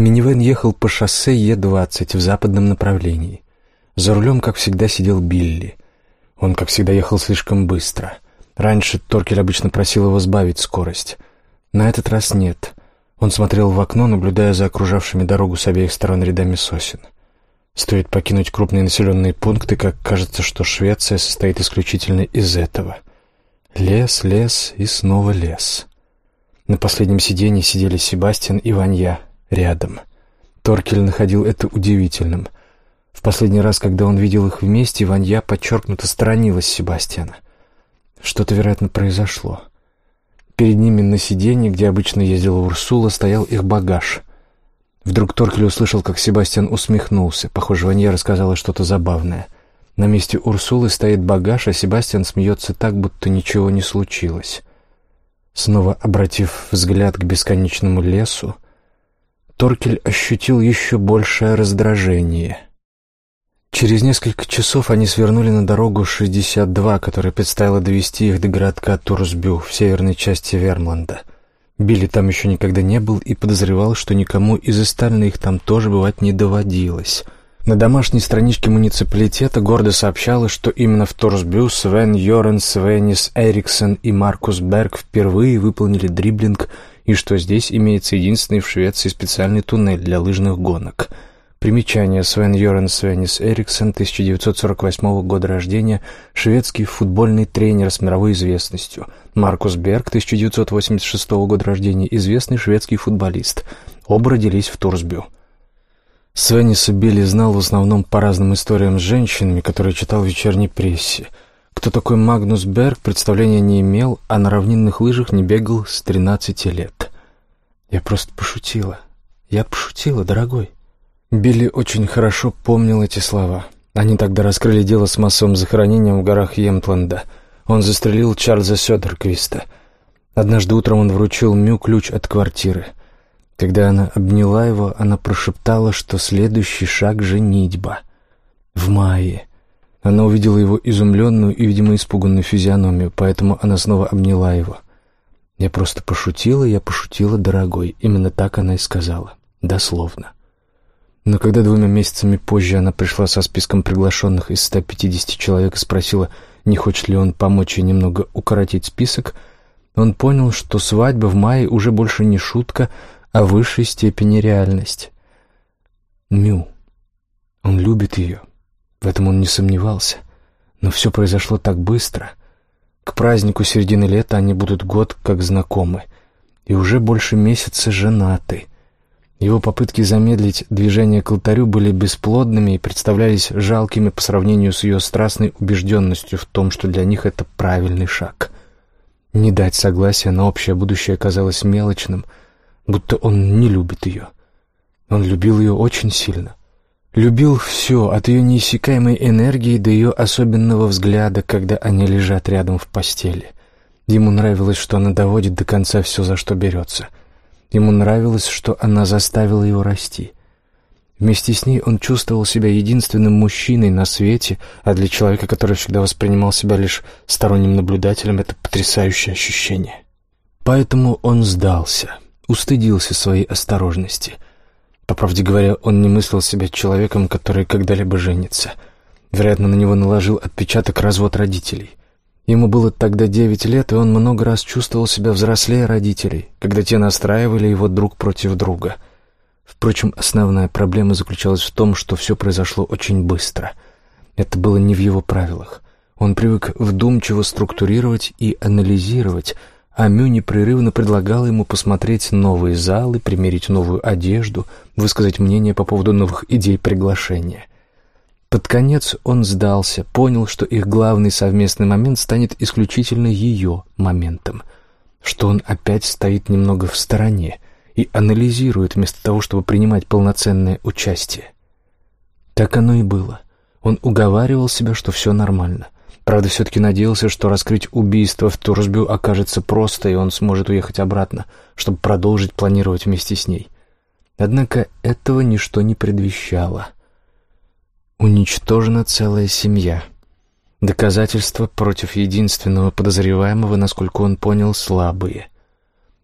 Минивэн ехал по шоссе Е-20 в западном направлении. За рулем, как всегда, сидел Билли. Он, как всегда, ехал слишком быстро. Раньше Торкель обычно просил его сбавить скорость. На этот раз нет. Он смотрел в окно, наблюдая за окружавшими дорогу с обеих сторон рядами сосен. Стоит покинуть крупные населенные пункты, как кажется, что Швеция состоит исключительно из этого. Лес, лес и снова лес. На последнем сиденье сидели Себастьян и Ванья рядом. Торкель находил это удивительным. В последний раз, когда он видел их вместе, Ванья подчеркнуто сторонилась Себастьяна. Что-то, вероятно, произошло. Перед ними на сиденье, где обычно ездила Урсула, стоял их багаж. Вдруг Торкель услышал, как Себастьян усмехнулся. Похоже, Ванья рассказала что-то забавное. На месте Урсулы стоит багаж, а Себастьян смеется так, будто ничего не случилось. Снова обратив взгляд к бесконечному лесу, Торкель ощутил еще большее раздражение. Через несколько часов они свернули на дорогу 62, которая предстояла довести их до городка Турсбю в северной части Вермланда. Билли там еще никогда не был и подозревал, что никому из остальных там тоже бывать не доводилось. На домашней страничке муниципалитета гордо сообщалось, что именно в Торсбю Свен Йорен, Свенис Эриксон и Маркус Берг впервые выполнили дриблинг и что здесь имеется единственный в Швеции специальный туннель для лыжных гонок — Примечание. Свен Йорен Свенис Эриксон, 1948 года рождения, шведский футбольный тренер с мировой известностью. Маркус Берг, 1986 года рождения, известный шведский футболист. Оба родились в Турсбю. Свениса Билли знал в основном по разным историям с женщинами, которые читал в вечерней прессе. Кто такой Магнус Берг, представления не имел, а на равнинных лыжах не бегал с 13 лет. «Я просто пошутила. Я пошутила, дорогой». Билли очень хорошо помнил эти слова. Они тогда раскрыли дело с массовым захоронением в горах Емтленда. Он застрелил Чарльза Сёдерквиста. Однажды утром он вручил Мю ключ от квартиры. Когда она обняла его, она прошептала, что следующий шаг — женитьба. В мае. Она увидела его изумленную и, видимо, испуганную физиономию, поэтому она снова обняла его. «Я просто пошутила, я пошутила, дорогой». Именно так она и сказала. Дословно. Но когда двумя месяцами позже она пришла со списком приглашенных из 150 человек и спросила, не хочет ли он помочь ей немного укоротить список, он понял, что свадьба в мае уже больше не шутка, а в высшей степени реальность. Мю. Он любит ее. В этом он не сомневался. Но все произошло так быстро. К празднику середины лета они будут год как знакомы. И уже больше месяца женаты. Его попытки замедлить движение к алтарю были бесплодными и представлялись жалкими по сравнению с ее страстной убежденностью в том, что для них это правильный шаг. Не дать согласия на общее будущее казалось мелочным, будто он не любит ее. Он любил ее очень сильно. Любил все, от ее неиссякаемой энергии до ее особенного взгляда, когда они лежат рядом в постели. Ему нравилось, что она доводит до конца все, за что берется — Ему нравилось, что она заставила его расти. Вместе с ней он чувствовал себя единственным мужчиной на свете, а для человека, который всегда воспринимал себя лишь сторонним наблюдателем, это потрясающее ощущение. Поэтому он сдался, устыдился своей осторожности. По правде говоря, он не мыслил себя человеком, который когда-либо женится. Вероятно, на него наложил отпечаток развод родителей. Ему было тогда девять лет, и он много раз чувствовал себя взрослее родителей, когда те настраивали его друг против друга. Впрочем, основная проблема заключалась в том, что все произошло очень быстро. Это было не в его правилах. Он привык вдумчиво структурировать и анализировать, а Мю непрерывно предлагала ему посмотреть новые залы, примерить новую одежду, высказать мнение по поводу новых идей приглашения. Под конец он сдался, понял, что их главный совместный момент станет исключительно ее моментом, что он опять стоит немного в стороне и анализирует вместо того, чтобы принимать полноценное участие. Так оно и было. Он уговаривал себя, что все нормально. Правда, все-таки надеялся, что раскрыть убийство в Турсбю окажется просто, и он сможет уехать обратно, чтобы продолжить планировать вместе с ней. Однако этого ничто не предвещало — Уничтожена целая семья. Доказательства против единственного подозреваемого, насколько он понял, слабые.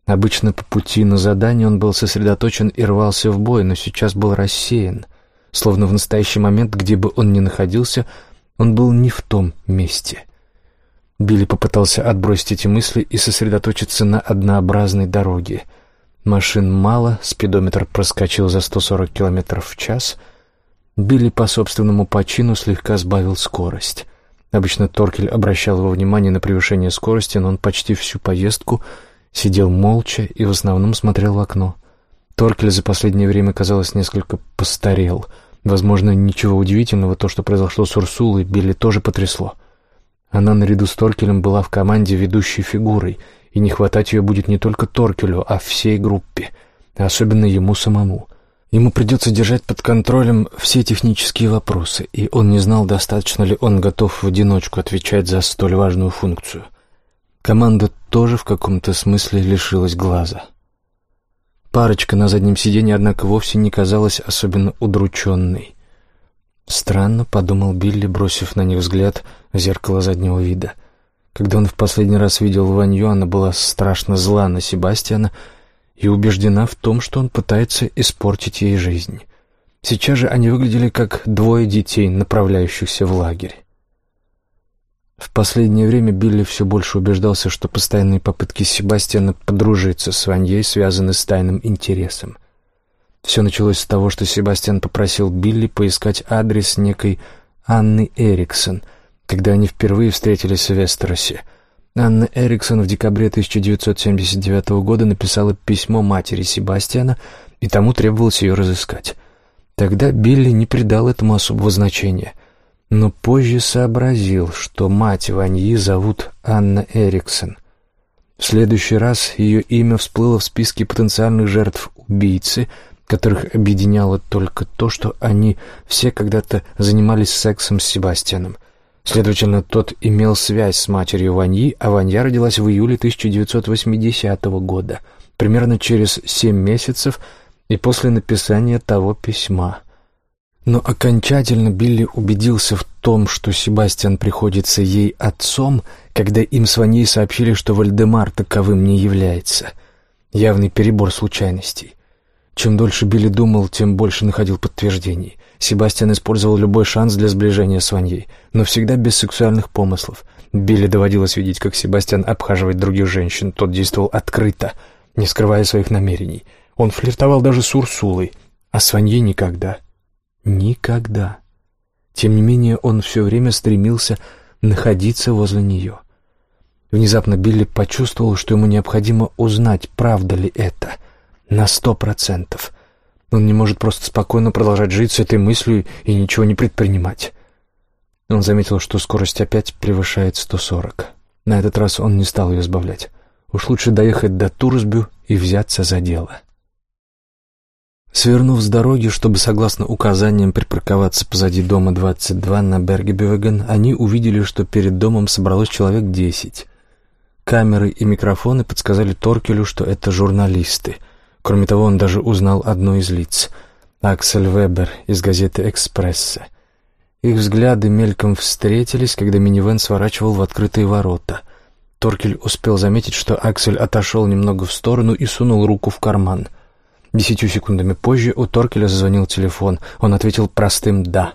Обычно по пути на задание он был сосредоточен и рвался в бой, но сейчас был рассеян. Словно в настоящий момент, где бы он ни находился, он был не в том месте. Билли попытался отбросить эти мысли и сосредоточиться на однообразной дороге. Машин мало, спидометр проскочил за 140 км в час. Билли по собственному почину слегка сбавил скорость. Обычно Торкель обращал его внимание на превышение скорости, но он почти всю поездку сидел молча и в основном смотрел в окно. Торкель за последнее время, казалось, несколько постарел — Возможно, ничего удивительного, то, что произошло с Урсулой, Билли тоже потрясло. Она наряду с Торкелем была в команде ведущей фигурой, и не хватать ее будет не только Торкелю, а всей группе, особенно ему самому. Ему придется держать под контролем все технические вопросы, и он не знал, достаточно ли он готов в одиночку отвечать за столь важную функцию. Команда тоже в каком-то смысле лишилась глаза. Парочка на заднем сиденье, однако, вовсе не казалась особенно удрученной. «Странно», — подумал Билли, бросив на них взгляд в зеркало заднего вида. Когда он в последний раз видел Ванью, она была страшно зла на Себастьяна и убеждена в том, что он пытается испортить ей жизнь. Сейчас же они выглядели как двое детей, направляющихся в лагерь. Последнее время Билли все больше убеждался, что постоянные попытки Себастьяна подружиться с Ваньей связаны с тайным интересом. Все началось с того, что Себастьян попросил Билли поискать адрес некой Анны Эриксон, когда они впервые встретились в Вестеросе. Анна Эриксон в декабре 1979 года написала письмо матери Себастьяна, и тому требовалось ее разыскать. Тогда Билли не придал этому особого значения — но позже сообразил, что мать Ваньи зовут Анна Эриксон. В следующий раз ее имя всплыло в списке потенциальных жертв убийцы, которых объединяло только то, что они все когда-то занимались сексом с Себастьяном. Следовательно, тот имел связь с матерью Ваньи, а Ванья родилась в июле 1980 года, примерно через семь месяцев и после написания того письма. Но окончательно Билли убедился в том, что Себастьян приходится ей отцом, когда им с Ваней сообщили, что Вальдемар таковым не является. Явный перебор случайностей. Чем дольше Билли думал, тем больше находил подтверждений. Себастьян использовал любой шанс для сближения с Ваньей, но всегда без сексуальных помыслов. Билли доводилось видеть, как Себастьян обхаживает других женщин. Тот действовал открыто, не скрывая своих намерений. Он флиртовал даже с Урсулой, а с Ваньей никогда — Никогда. Тем не менее, он все время стремился находиться возле нее. Внезапно Билли почувствовал, что ему необходимо узнать, правда ли это, на сто процентов. Он не может просто спокойно продолжать жить с этой мыслью и ничего не предпринимать. Он заметил, что скорость опять превышает 140. На этот раз он не стал ее сбавлять. Уж лучше доехать до Турсбю и взяться за дело. Свернув с дороги, чтобы, согласно указаниям, припарковаться позади дома 22 на Бергебювеген, они увидели, что перед домом собралось человек десять. Камеры и микрофоны подсказали Торкелю, что это журналисты. Кроме того, он даже узнал одно из лиц — Аксель Вебер из газеты «Экспресса». Их взгляды мельком встретились, когда минивэн сворачивал в открытые ворота. Торкель успел заметить, что Аксель отошел немного в сторону и сунул руку в карман — Десятью секундами позже у Торкеля зазвонил телефон. Он ответил простым «да».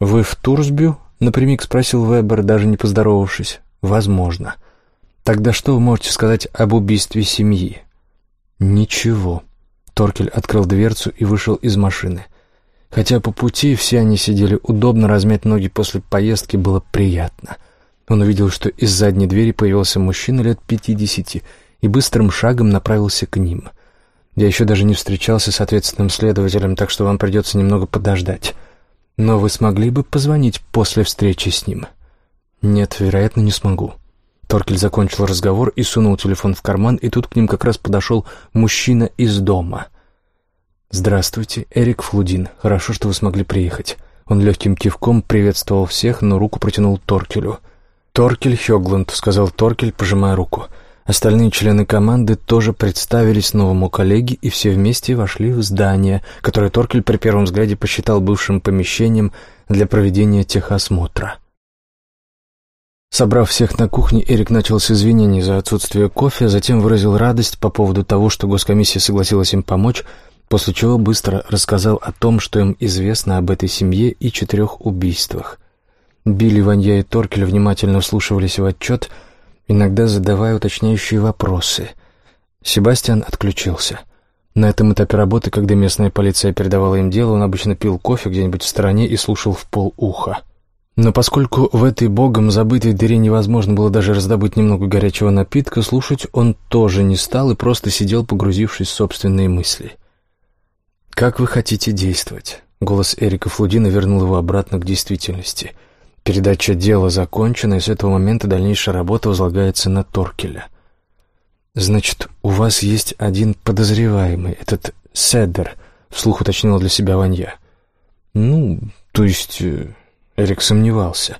«Вы в Турсбю?» — напрямик спросил Вебер, даже не поздоровавшись. «Возможно. Тогда что вы можете сказать об убийстве семьи?» «Ничего». Торкель открыл дверцу и вышел из машины. Хотя по пути все они сидели удобно, размять ноги после поездки было приятно. Он увидел, что из задней двери появился мужчина лет пятидесяти и быстрым шагом направился к ним. Я еще даже не встречался с ответственным следователем, так что вам придется немного подождать. Но вы смогли бы позвонить после встречи с ним? Нет, вероятно, не смогу. Торкель закончил разговор и сунул телефон в карман, и тут к ним как раз подошел мужчина из дома. «Здравствуйте, Эрик Флудин. Хорошо, что вы смогли приехать». Он легким кивком приветствовал всех, но руку протянул Торкелю. «Торкель Хёгланд», — сказал Торкель, пожимая руку. Остальные члены команды тоже представились новому коллеге, и все вместе вошли в здание, которое Торкель при первом взгляде посчитал бывшим помещением для проведения техосмотра. Собрав всех на кухне, Эрик начал с извинений за отсутствие кофе, затем выразил радость по поводу того, что госкомиссия согласилась им помочь, после чего быстро рассказал о том, что им известно об этой семье и четырех убийствах. Билли, Ванья и Торкель внимательно вслушивались в отчет, иногда задавая уточняющие вопросы. Себастьян отключился. На этом этапе работы, когда местная полиция передавала им дело, он обычно пил кофе где-нибудь в стороне и слушал в пол уха. Но поскольку в этой богом забытой дыре невозможно было даже раздобыть немного горячего напитка, слушать он тоже не стал и просто сидел, погрузившись в собственные мысли. «Как вы хотите действовать?» Голос Эрика Флудина вернул его обратно к действительности. Передача дела закончена, и с этого момента дальнейшая работа возлагается на Торкеля. «Значит, у вас есть один подозреваемый, этот Седер», — вслух уточнила для себя Ванья. «Ну, то есть...» э, Эрик сомневался.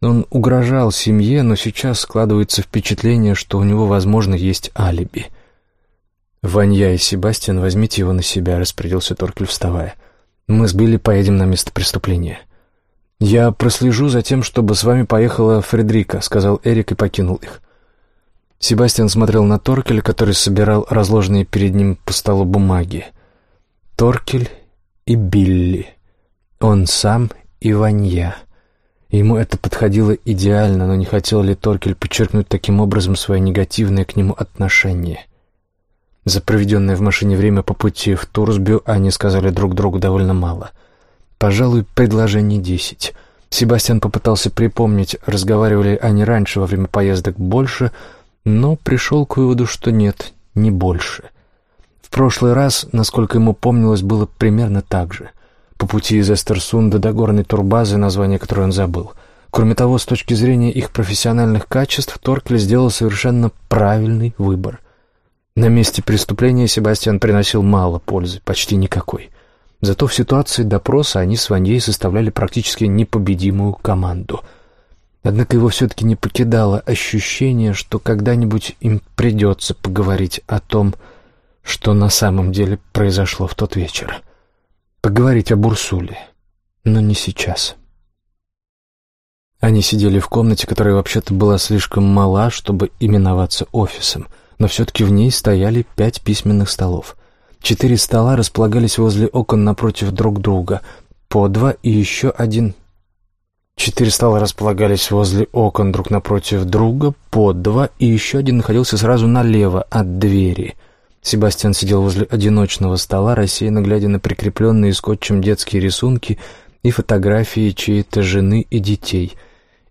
Он угрожал семье, но сейчас складывается впечатление, что у него, возможно, есть алиби. «Ванья и Себастьян, возьмите его на себя», — распорядился Торкель, вставая. «Мы с Билли поедем на место преступления». «Я прослежу за тем, чтобы с вами поехала Фредрика», — сказал Эрик и покинул их. Себастьян смотрел на Торкеля, который собирал разложенные перед ним по столу бумаги. Торкель и Билли. Он сам и Ванья. Ему это подходило идеально, но не хотел ли Торкель подчеркнуть таким образом свое негативное к нему отношение? За проведенное в машине время по пути в Турсбю они сказали друг другу довольно мало. Пожалуй, предложений десять. Себастьян попытался припомнить, разговаривали они раньше во время поездок больше, но пришел к выводу, что нет, не больше. В прошлый раз, насколько ему помнилось, было примерно так же по пути из Эстерсунда до горной турбазы, название которой он забыл. Кроме того, с точки зрения их профессиональных качеств, Торкли сделал совершенно правильный выбор. На месте преступления Себастьян приносил мало пользы, почти никакой. Зато в ситуации допроса они с Ваньей составляли практически непобедимую команду. Однако его все-таки не покидало ощущение, что когда-нибудь им придется поговорить о том, что на самом деле произошло в тот вечер поговорить о Бурсуле, но не сейчас. Они сидели в комнате, которая вообще-то была слишком мала, чтобы именоваться офисом, но все-таки в ней стояли пять письменных столов. Четыре стола располагались возле окон напротив друг друга, по два и еще один. Четыре стола располагались возле окон друг напротив друга, по два, и еще один находился сразу налево от двери — Себастьян сидел возле одиночного стола, рассеянно глядя на прикрепленные скотчем детские рисунки и фотографии чьей-то жены и детей,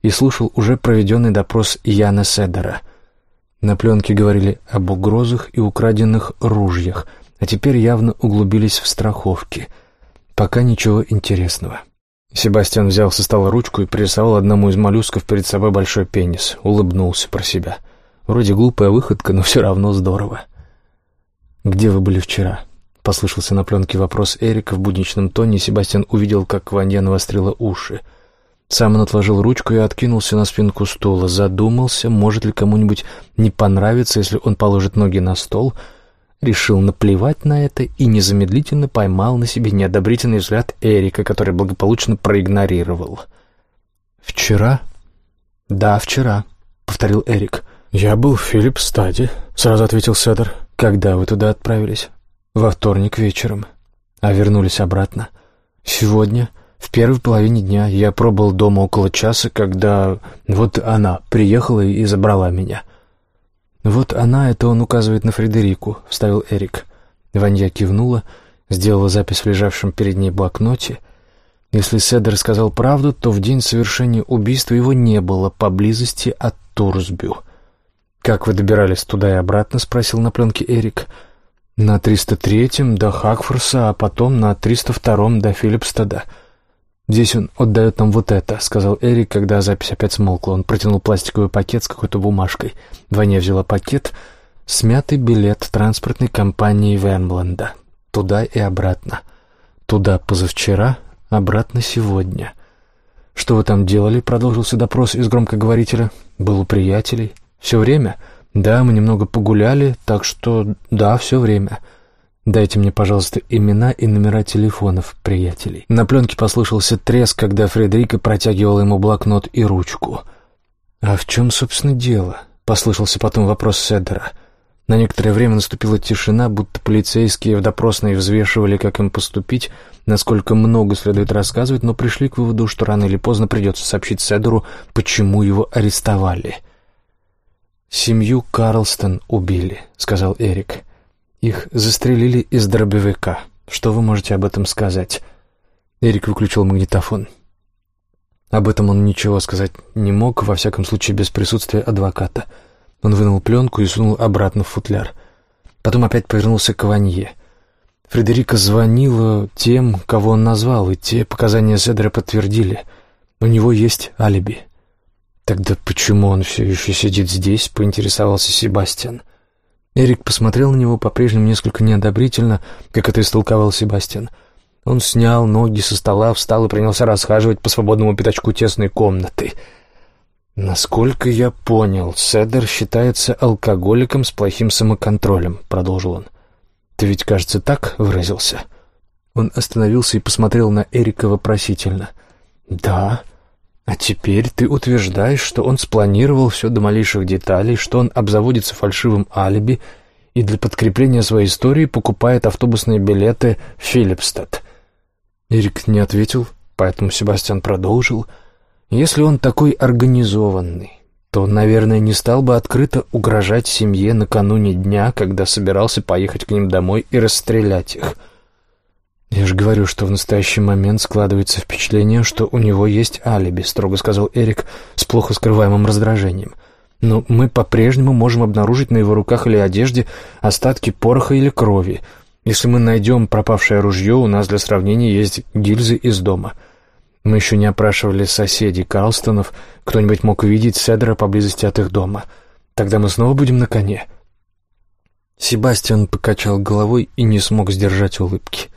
и слушал уже проведенный допрос Яна Седера. На пленке говорили об угрозах и украденных ружьях, а теперь явно углубились в страховки. Пока ничего интересного. Себастьян взял со стола ручку и пририсовал одному из моллюсков перед собой большой пенис, улыбнулся про себя. Вроде глупая выходка, но все равно здорово. «Где вы были вчера?» — послышался на пленке вопрос Эрика в будничном тоне, Себастьян увидел, как Ванья навострила уши. Сам он отложил ручку и откинулся на спинку стула, задумался, может ли кому-нибудь не понравиться, если он положит ноги на стол, решил наплевать на это и незамедлительно поймал на себе неодобрительный взгляд Эрика, который благополучно проигнорировал. «Вчера?» «Да, вчера», — повторил Эрик. «Я был в Филиппстаде», — сразу ответил Седер. «Когда вы туда отправились?» «Во вторник вечером». «А вернулись обратно?» «Сегодня, в первой половине дня. Я пробыл дома около часа, когда вот она приехала и забрала меня». «Вот она, это он указывает на Фредерику», — вставил Эрик. Ванья кивнула, сделала запись в лежавшем перед ней блокноте. Если Седер сказал правду, то в день совершения убийства его не было поблизости от Турсбю. «Как вы добирались туда и обратно?» — спросил на пленке Эрик. «На 303-м до Хакфорса, а потом на 302-м до Филлипстада. Здесь он отдает нам вот это», — сказал Эрик, когда запись опять смолкла. Он протянул пластиковый пакет с какой-то бумажкой. Ваня взяла пакет, смятый билет транспортной компании Венбленда. Туда и обратно. Туда позавчера, обратно сегодня. «Что вы там делали?» — продолжился допрос из громкоговорителя. «Был у приятелей». Все время? Да, мы немного погуляли, так что да, все время. Дайте мне, пожалуйста, имена и номера телефонов приятелей. На пленке послышался треск, когда Фредерика протягивала ему блокнот и ручку. «А в чем, собственно, дело?» — послышался потом вопрос Седера. На некоторое время наступила тишина, будто полицейские в допросной взвешивали, как им поступить, насколько много следует рассказывать, но пришли к выводу, что рано или поздно придется сообщить Седеру, почему его арестовали. «Семью Карлстон убили», — сказал Эрик. «Их застрелили из дробовика. Что вы можете об этом сказать?» Эрик выключил магнитофон. Об этом он ничего сказать не мог, во всяком случае без присутствия адвоката. Он вынул пленку и сунул обратно в футляр. Потом опять повернулся к Ванье. Фредерика звонила тем, кого он назвал, и те показания Седра подтвердили. У него есть алиби. «Тогда почему он все еще сидит здесь?» — поинтересовался Себастьян. Эрик посмотрел на него по-прежнему несколько неодобрительно, как это истолковал Себастьян — он снял ноги со стола, встал и принялся расхаживать по свободному пятачку тесной комнаты. «Насколько я понял, Седер считается алкоголиком с плохим самоконтролем», — продолжил он. «Ты ведь, кажется, так выразился?» Он остановился и посмотрел на Эрика вопросительно. «Да. А теперь ты утверждаешь, что он спланировал все до малейших деталей, что он обзаводится фальшивым алиби и для подкрепления своей истории покупает автобусные билеты в Филипстад. Эрик не ответил, поэтому Себастьян продолжил. «Если он такой организованный, то наверное, не стал бы открыто угрожать семье накануне дня, когда собирался поехать к ним домой и расстрелять их. Я же говорю, что в настоящий момент складывается впечатление, что у него есть алиби», — строго сказал Эрик с плохо скрываемым раздражением. «Но мы по-прежнему можем обнаружить на его руках или одежде остатки пороха или крови». Если мы найдем пропавшее ружье, у нас для сравнения есть гильзы из дома. Мы еще не опрашивали соседей Карлстонов. Кто-нибудь мог увидеть Седера поблизости от их дома. Тогда мы снова будем на коне». Себастьян покачал головой и не смог сдержать улыбки.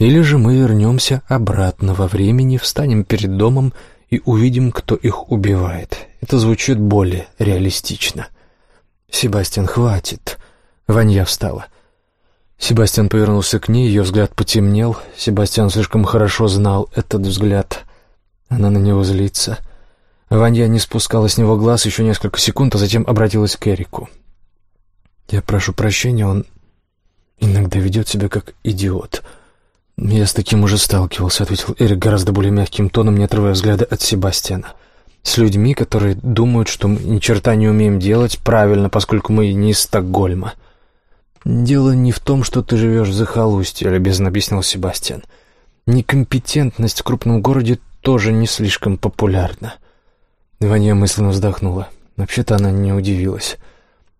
«Или же мы вернемся обратно во времени, встанем перед домом и увидим, кто их убивает. Это звучит более реалистично». «Себастьян, хватит». Ванья встала. Себастьян повернулся к ней, ее взгляд потемнел. Себастьян слишком хорошо знал этот взгляд. Она на него злится. Ванья не спускала с него глаз еще несколько секунд, а затем обратилась к Эрику. «Я прошу прощения, он иногда ведет себя как идиот». «Я с таким уже сталкивался», — ответил Эрик гораздо более мягким тоном, не отрывая взгляда от Себастьяна. «С людьми, которые думают, что мы ни черта не умеем делать правильно, поскольку мы не из Стокгольма». «Дело не в том, что ты живешь в захолустье», — любезно объяснил Себастьян. «Некомпетентность в крупном городе тоже не слишком популярна». Ваня мысленно вздохнула. Вообще-то она не удивилась.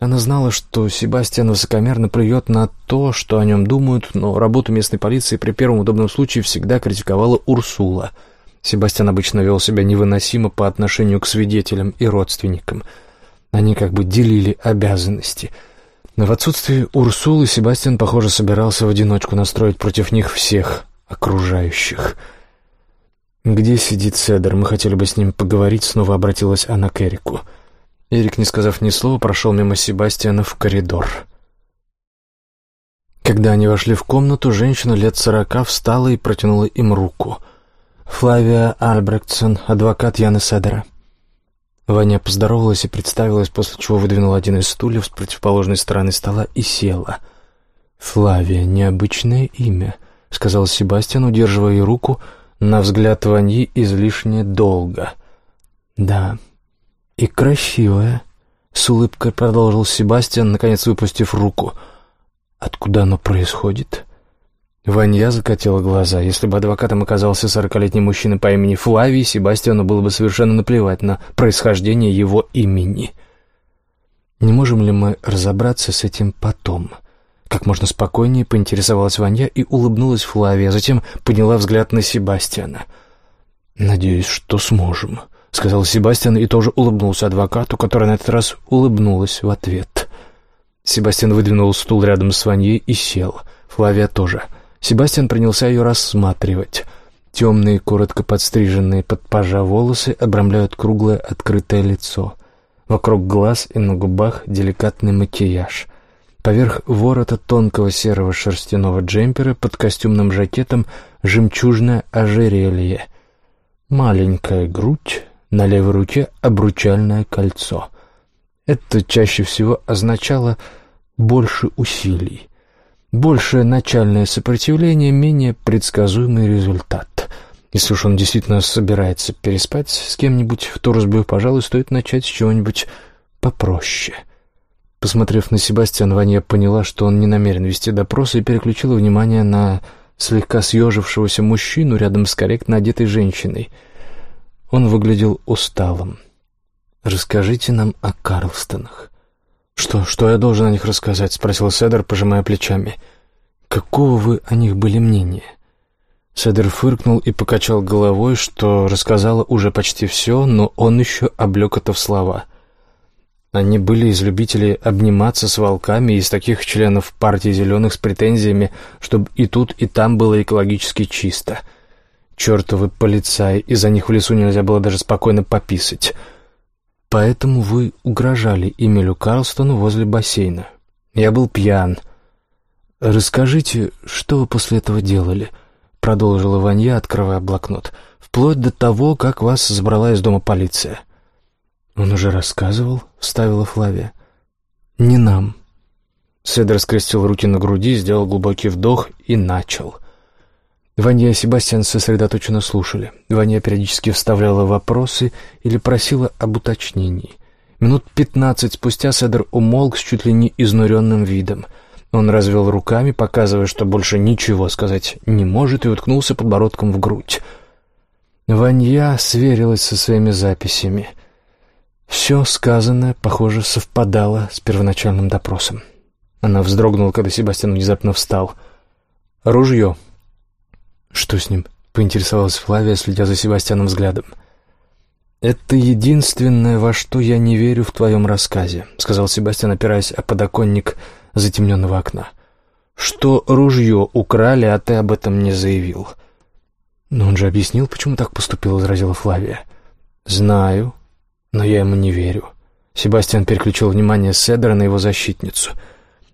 Она знала, что Себастьян высокомерно плюет на то, что о нем думают, но работу местной полиции при первом удобном случае всегда критиковала Урсула. Себастьян обычно вел себя невыносимо по отношению к свидетелям и родственникам. Они как бы делили обязанности — но в отсутствие Урсулы Себастьян, похоже, собирался в одиночку настроить против них всех окружающих. «Где сидит Седер? Мы хотели бы с ним поговорить», — снова обратилась она к Эрику. Эрик, не сказав ни слова, прошел мимо Себастьяна в коридор. Когда они вошли в комнату, женщина лет сорока встала и протянула им руку. «Флавия Альбректсон, адвокат Яны Седера». Ваня поздоровалась и представилась, после чего выдвинула один из стульев с противоположной стороны стола и села. «Флавия — необычное имя», — сказал Себастьян, удерживая ей руку, на взгляд Ваньи излишне долго. «Да, и красивая», — с улыбкой продолжил Себастьян, наконец выпустив руку. «Откуда оно происходит?» Ванья закатила глаза. Если бы адвокатом оказался сорокалетний мужчина по имени Флавий, Себастьяну было бы совершенно наплевать на происхождение его имени. «Не можем ли мы разобраться с этим потом?» Как можно спокойнее поинтересовалась Ванья и улыбнулась Флавия, а затем подняла взгляд на Себастьяна. «Надеюсь, что сможем», — сказал Себастьян и тоже улыбнулся адвокату, которая на этот раз улыбнулась в ответ. Себастьян выдвинул стул рядом с Ваньей и сел. Флавия тоже — Себастьян принялся ее рассматривать. Темные, коротко подстриженные под пажа волосы обрамляют круглое открытое лицо. Вокруг глаз и на губах деликатный макияж. Поверх ворота тонкого серого шерстяного джемпера под костюмным жакетом жемчужное ожерелье. Маленькая грудь, на левой руке обручальное кольцо. Это чаще всего означало «больше усилий». Большее начальное сопротивление, менее предсказуемый результат. Если уж он действительно собирается переспать с кем-нибудь в Торсбю, пожалуй, стоит начать с чего-нибудь попроще. Посмотрев на Себастьяна, Ваня поняла, что он не намерен вести допрос, и переключила внимание на слегка съежившегося мужчину рядом с корректно одетой женщиной. Он выглядел усталым. «Расскажите нам о Карлстонах». «Что, что я должен о них рассказать?» — спросил Седер, пожимая плечами. «Какого вы о них были мнения?» Седер фыркнул и покачал головой, что рассказала уже почти все, но он еще облег это в слова. Они были из любителей обниматься с волками, из таких членов партии зеленых с претензиями, чтобы и тут, и там было экологически чисто. Чертовы полицаи, из-за них в лесу нельзя было даже спокойно пописать. Поэтому вы угрожали Эмилю Карлстону возле бассейна. Я был пьян. Расскажите, что вы после этого делали?» — продолжила Ванья, открывая блокнот. «Вплоть до того, как вас забрала из дома полиция». «Он уже рассказывал?» — вставила Флавия. «Не нам». Седр скрестил руки на груди, сделал глубокий вдох и начал. Ваня и Себастьян сосредоточенно слушали. Ваня периодически вставляла вопросы или просила об уточнении. Минут пятнадцать спустя Седр умолк с чуть ли не изнуренным видом. Он развел руками, показывая, что больше ничего сказать не может, и уткнулся подбородком в грудь. Ванья сверилась со своими записями — все сказанное, похоже, совпадало с первоначальным допросом. Она вздрогнула, когда Себастьян внезапно встал. «Ружье». «Что с ним?» — поинтересовалась Флавия, следя за Себастьяном взглядом. «Это единственное, во что я не верю в твоем рассказе», — сказал Себастьян, опираясь о подоконник затемненного окна. «Что ружье украли, а ты об этом не заявил». «Но он же объяснил, почему так поступил», — возразила Флавия. «Знаю», но я ему не верю. Себастьян переключил внимание Седера на его защитницу.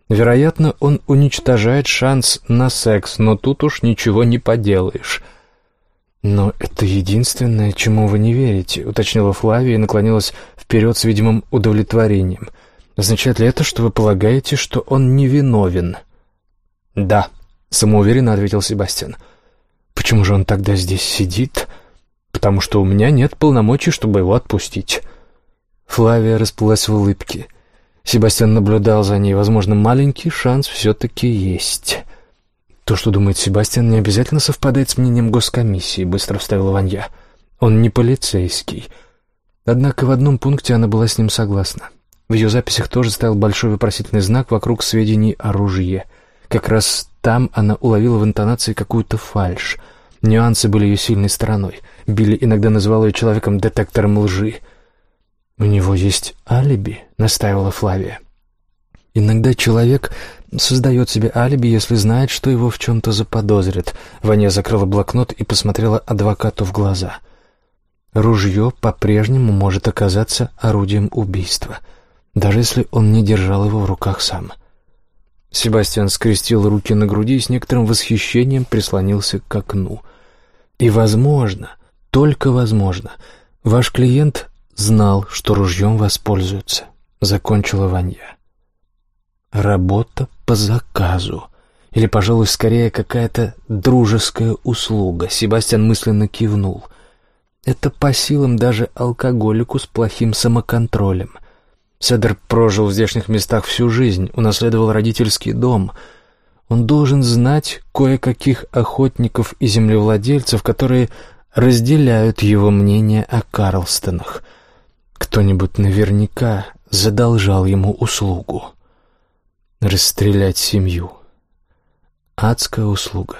Вероятно, он уничтожает шанс на секс, но тут уж ничего не поделаешь. «Но это единственное, чему вы не верите», — уточнила Флавия и наклонилась вперед с видимым удовлетворением. «Означает ли это, что вы полагаете, что он невиновен?» «Да», — самоуверенно ответил Себастьян. «Почему же он тогда здесь сидит?» потому что у меня нет полномочий, чтобы его отпустить». Флавия расплылась в улыбке. Себастьян наблюдал за ней. Возможно, маленький шанс все-таки есть. То, что думает Себастьян, не обязательно совпадает с мнением госкомиссии, быстро вставила Ванья. Он не полицейский. Однако в одном пункте она была с ним согласна. В ее записях тоже стоял большой вопросительный знак вокруг сведений о ружье. Как раз там она уловила в интонации какую-то фальшь — Нюансы были ее сильной стороной. Билли иногда называл ее человеком-детектором лжи. «У него есть алиби», — настаивала Флавия. «Иногда человек создает себе алиби, если знает, что его в чем-то заподозрят». Ваня закрыла блокнот и посмотрела адвокату в глаза. «Ружье по-прежнему может оказаться орудием убийства, даже если он не держал его в руках сам». Себастьян скрестил руки на груди и с некоторым восхищением прислонился к окну — и, возможно, только возможно, ваш клиент знал, что ружьем воспользуются, — закончила Ванья. Работа по заказу. Или, пожалуй, скорее какая-то дружеская услуга. Себастьян мысленно кивнул. Это по силам даже алкоголику с плохим самоконтролем. Седер прожил в здешних местах всю жизнь, унаследовал родительский дом — он должен знать кое-каких охотников и землевладельцев, которые разделяют его мнение о Карлстонах. Кто-нибудь наверняка задолжал ему услугу. Расстрелять семью. Адская услуга.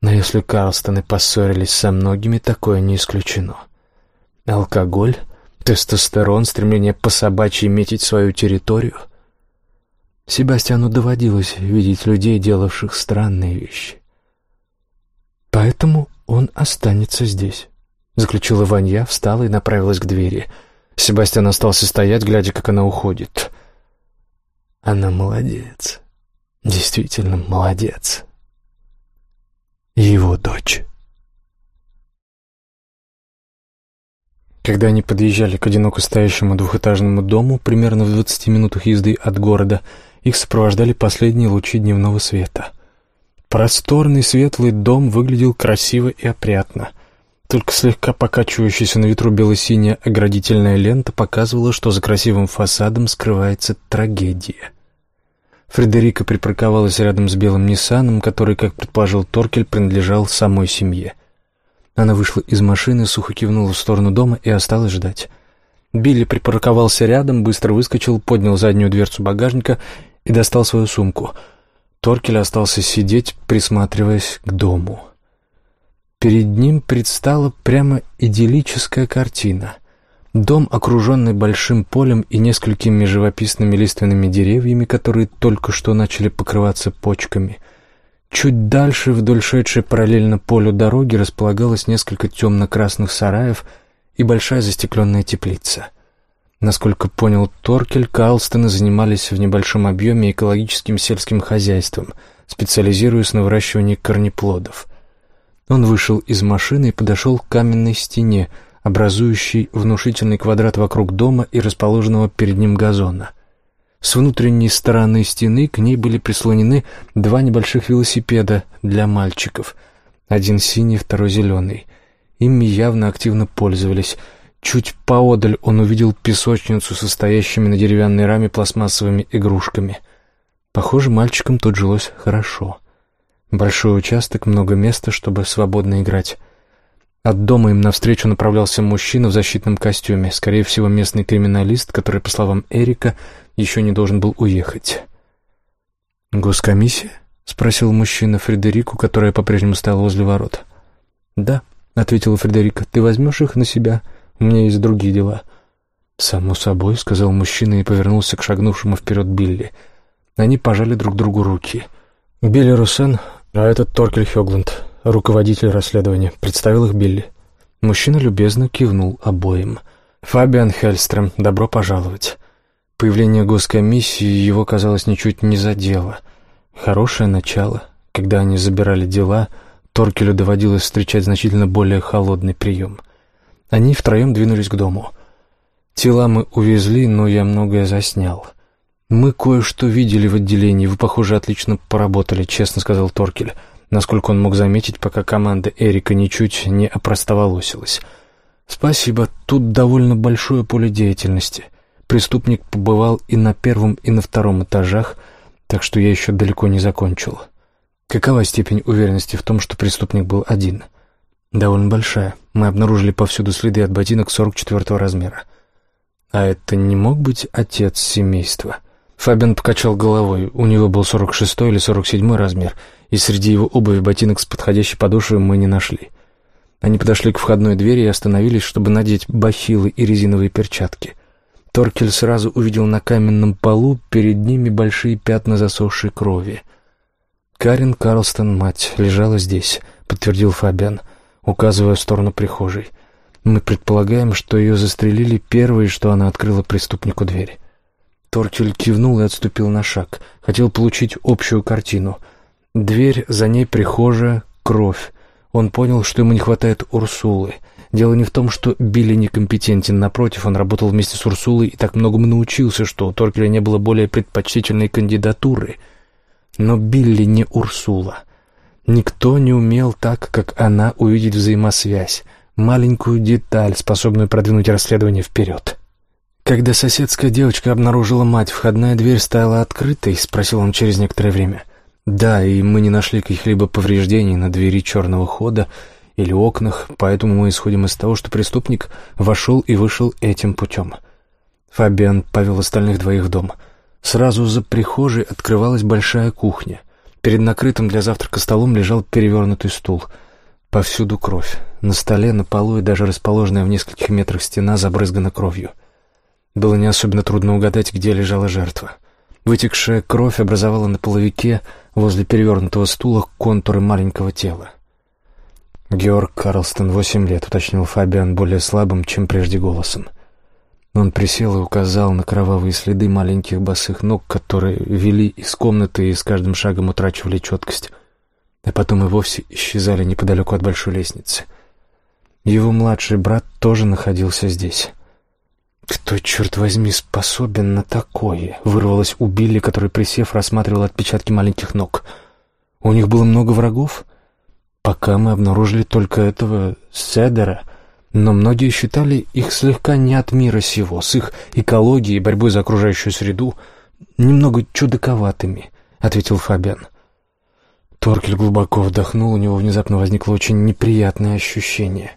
Но если Карлстоны поссорились со многими, такое не исключено. Алкоголь, тестостерон, стремление по собачьи метить свою территорию — Себастьяну доводилось видеть людей, делавших странные вещи. «Поэтому он останется здесь», — заключила Ванья, встала и направилась к двери. Себастьян остался стоять, глядя, как она уходит. «Она молодец. Действительно молодец. Его дочь». Когда они подъезжали к одиноко стоящему двухэтажному дому, примерно в двадцати минутах езды от города, их сопровождали последние лучи дневного света. Просторный светлый дом выглядел красиво и опрятно. Только слегка покачивающаяся на ветру бело-синяя оградительная лента показывала, что за красивым фасадом скрывается трагедия. Фредерика припарковалась рядом с белым Ниссаном, который, как предположил Торкель, принадлежал самой семье. Она вышла из машины, сухо кивнула в сторону дома и осталась ждать. Билли припарковался рядом, быстро выскочил, поднял заднюю дверцу багажника и достал свою сумку. Торкель остался сидеть, присматриваясь к дому. Перед ним предстала прямо идиллическая картина. Дом, окруженный большим полем и несколькими живописными лиственными деревьями, которые только что начали покрываться почками — Чуть дальше, вдоль шедшей параллельно полю дороги, располагалось несколько темно-красных сараев и большая застекленная теплица. Насколько понял Торкель, Карлстоны занимались в небольшом объеме экологическим сельским хозяйством, специализируясь на выращивании корнеплодов. Он вышел из машины и подошел к каменной стене, образующей внушительный квадрат вокруг дома и расположенного перед ним газона — с внутренней стороны стены к ней были прислонены два небольших велосипеда для мальчиков. Один синий, второй зеленый. Ими явно активно пользовались. Чуть поодаль он увидел песочницу со стоящими на деревянной раме пластмассовыми игрушками. Похоже, мальчикам тут жилось хорошо. Большой участок, много места, чтобы свободно играть. От дома им навстречу направлялся мужчина в защитном костюме, скорее всего, местный криминалист, который, по словам Эрика, еще не должен был уехать. «Госкомиссия?» — спросил мужчина Фредерику, которая по-прежнему стояла возле ворот. «Да», — ответила Фредерика, — «ты возьмешь их на себя? У меня есть другие дела». «Само собой», — сказал мужчина и повернулся к шагнувшему вперед Билли. Они пожали друг другу руки. «Билли Руссен, а этот Торкель Хёгланд, руководитель расследования», — представил их Билли. Мужчина любезно кивнул обоим. «Фабиан Хельстрем, добро пожаловать». Появление госкомиссии его, казалось, ничуть не задело. Хорошее начало. Когда они забирали дела, Торкелю доводилось встречать значительно более холодный прием. Они втроем двинулись к дому. Тела мы увезли, но я многое заснял. «Мы кое-что видели в отделении, вы, похоже, отлично поработали», — честно сказал Торкель, насколько он мог заметить, пока команда Эрика ничуть не опростоволосилась. «Спасибо, тут довольно большое поле деятельности. Преступник побывал и на первом, и на втором этажах, так что я еще далеко не закончил. Какова степень уверенности в том, что преступник был один? Довольно большая. Мы обнаружили повсюду следы от ботинок 44 размера. А это не мог быть отец семейства? Фабиан покачал головой. У него был 46 или 47 размер, и среди его обуви ботинок с подходящей подошвой мы не нашли. Они подошли к входной двери и остановились, чтобы надеть бахилы и резиновые перчатки. Торкель сразу увидел на каменном полу перед ними большие пятна засохшей крови. «Карен Карлстон, мать, лежала здесь», — подтвердил Фабиан, указывая в сторону прихожей. «Мы предполагаем, что ее застрелили первые, что она открыла преступнику дверь». Торкель кивнул и отступил на шаг. Хотел получить общую картину. Дверь, за ней прихожая, кровь. Он понял, что ему не хватает Урсулы — Дело не в том, что Билли некомпетентен, напротив, он работал вместе с Урсулой и так многому научился, что у Торкеля не было более предпочтительной кандидатуры. Но Билли не Урсула. Никто не умел так, как она, увидеть взаимосвязь, маленькую деталь, способную продвинуть расследование вперед. «Когда соседская девочка обнаружила мать, входная дверь стала открытой?» — спросил он через некоторое время. «Да, и мы не нашли каких-либо повреждений на двери черного хода, или окнах, поэтому мы исходим из того, что преступник вошел и вышел этим путем. Фабиан повел остальных двоих в дом. Сразу за прихожей открывалась большая кухня. Перед накрытым для завтрака столом лежал перевернутый стул. Повсюду кровь. На столе, на полу и даже расположенная в нескольких метрах стена забрызгана кровью. Было не особенно трудно угадать, где лежала жертва. Вытекшая кровь образовала на половике возле перевернутого стула контуры маленького тела. «Георг Карлстон, восемь лет», — уточнил Фабиан более слабым, чем прежде голосом. Он присел и указал на кровавые следы маленьких босых ног, которые вели из комнаты и с каждым шагом утрачивали четкость, а потом и вовсе исчезали неподалеку от большой лестницы. Его младший брат тоже находился здесь. «Кто, черт возьми, способен на такое?» — вырвалось у Билли, который, присев, рассматривал отпечатки маленьких ног. «У них было много врагов?» «Пока мы обнаружили только этого Седера», но многие считали их слегка не от мира сего, с их экологией и борьбой за окружающую среду, немного чудаковатыми, — ответил Фабиан. Торкель глубоко вдохнул, у него внезапно возникло очень неприятное ощущение.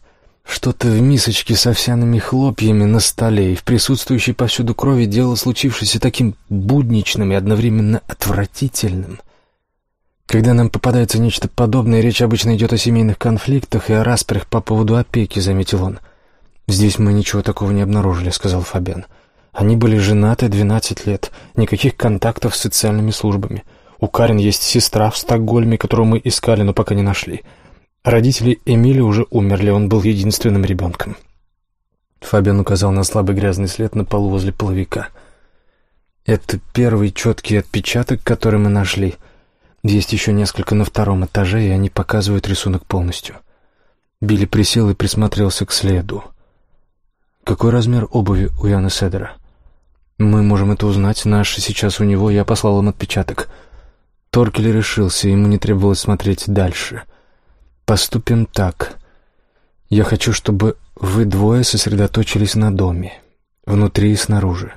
Что-то в мисочке с овсяными хлопьями на столе и в присутствующей повсюду крови делало случившееся таким будничным и одновременно отвратительным. Когда нам попадается нечто подобное, речь обычно идет о семейных конфликтах и о распрях по поводу опеки, заметил он. «Здесь мы ничего такого не обнаружили», — сказал Фабиан. «Они были женаты двенадцать лет, никаких контактов с социальными службами. У Карен есть сестра в Стокгольме, которую мы искали, но пока не нашли. Родители Эмили уже умерли, он был единственным ребенком». Фабиан указал на слабый грязный след на полу возле половика. «Это первый четкий отпечаток, который мы нашли», есть еще несколько на втором этаже, и они показывают рисунок полностью. Билли присел и присмотрелся к следу. Какой размер обуви у Яна Седера? Мы можем это узнать. Наш сейчас у него, я послал им отпечаток. Торкель решился, ему не требовалось смотреть дальше. Поступим так. Я хочу, чтобы вы двое сосредоточились на доме, внутри и снаружи.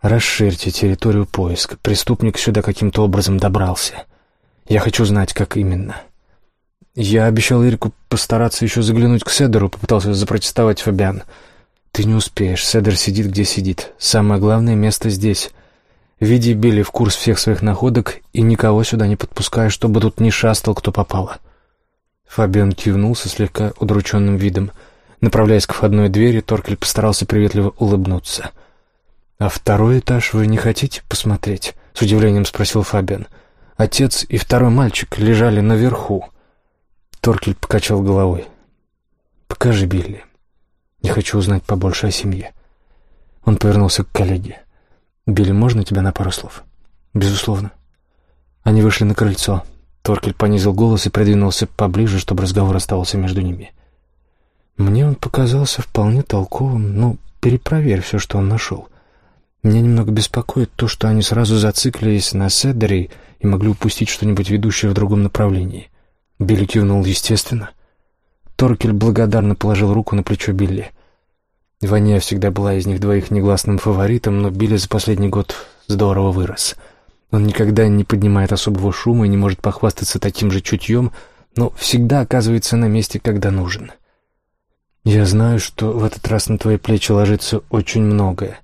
Расширьте территорию поиска. Преступник сюда каким-то образом добрался. Я хочу знать, как именно. Я обещал Эрику постараться еще заглянуть к Седеру, попытался запротестовать Фабиан. Ты не успеешь, Седер сидит, где сидит. Самое главное место здесь. Веди Билли в курс всех своих находок и никого сюда не подпускай, чтобы тут не шастал, кто попало. Фабиан кивнул со слегка удрученным видом. Направляясь к входной двери, Торкель постарался приветливо улыбнуться. «А второй этаж вы не хотите посмотреть?» — с удивлением спросил Фабиан. — Отец и второй мальчик лежали наверху. Торкель покачал головой. «Покажи, Билли. Я хочу узнать побольше о семье». Он повернулся к коллеге. «Билли, можно тебя на пару слов?» «Безусловно». Они вышли на крыльцо. Торкель понизил голос и продвинулся поближе, чтобы разговор оставался между ними. «Мне он показался вполне толковым, но перепроверь все, что он нашел. Меня немного беспокоит то, что они сразу зациклились на Седере и могли упустить что-нибудь ведущее в другом направлении. Билли кивнул, естественно. Торкель благодарно положил руку на плечо Билли. Ваня всегда была из них двоих негласным фаворитом, но Билли за последний год здорово вырос. Он никогда не поднимает особого шума и не может похвастаться таким же чутьем, но всегда оказывается на месте, когда нужен. «Я знаю, что в этот раз на твои плечи ложится очень многое»,